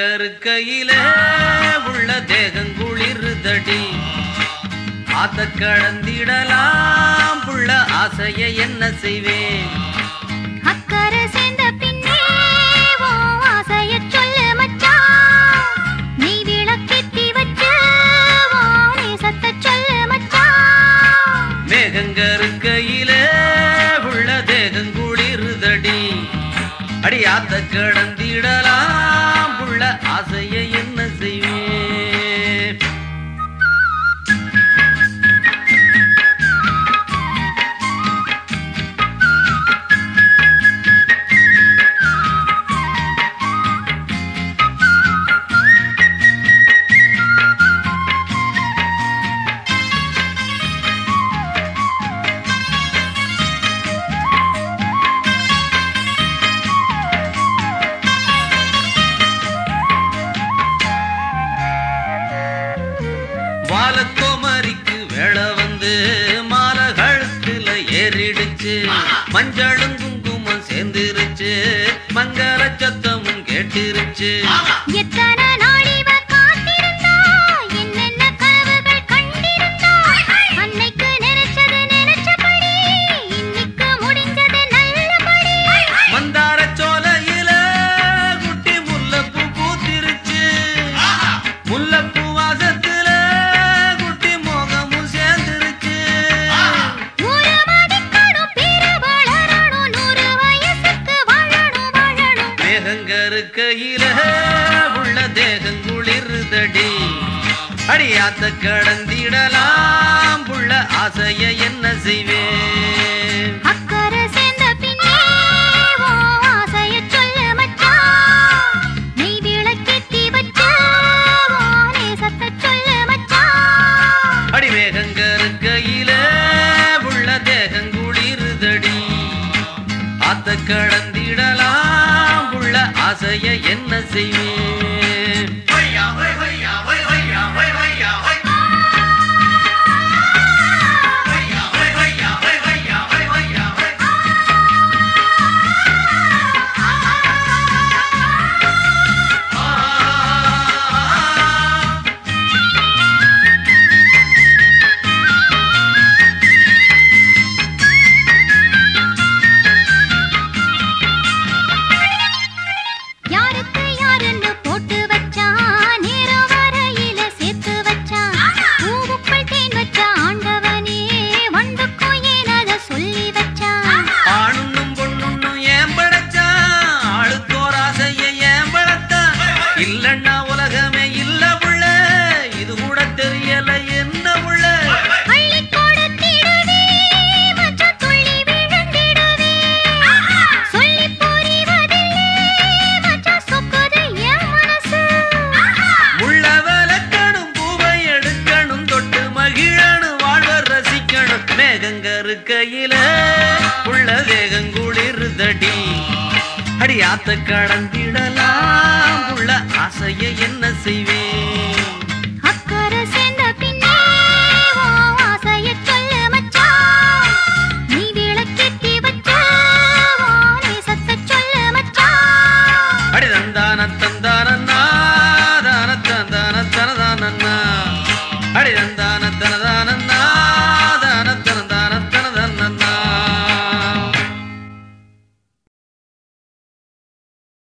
மேகங்கருக்கையில உள்ள தேகங்குளிருதடி ஆத்த கடந்திடலாம் புள்ள ஆசைய என்ன செய்வேன் அக்கறை சேர்ந்த பின்னே உன் ஆசையச் சொல்லு மச்சான். நீ விளக்கேத்தி வச்சு உன் நேசத்தைச் சொல்லு மச்சான். மேகங்கருக்கையில உள்ள தேகங்குளிருதடி அடி ஆத்த கடந்திடலாம் வாலக்கோமரிக்கு வேலை வந்து மாலை கழுத்துல ஏறிடுச்சு. மஞ்சளும் குங்குமம் சேர்ந்துருச்சு. மங்கள சத்தமும் கேட்டிருச்சு. எத்தனை மேகங்கருக்கையில உள்ள தேகங்குளிருதடி அடியாத்த கடந்திடலாம் புள்ள ஆசைய என்ன செய்வேன் அக்கறை சேர்ந்த பின்னே உன் ஆசையச் சொல்லு மச்சான். நீ விளக்கேத்தி வச்சு உன் நேசத்தைச் சொல்லு மச்சான். அடி மேகங்கருக்கையில உள்ள தேகங்குளிருதடி ஆத்த கடந்திடலாம் ஆசைய என்ன செய்வேன்? மேகங்கருக்கையில உள்ள வேகங்குளிருதடி அடி ஆத்த கடந்திடலாம் உள்ள ஆசைய என்ன செய்வேன்?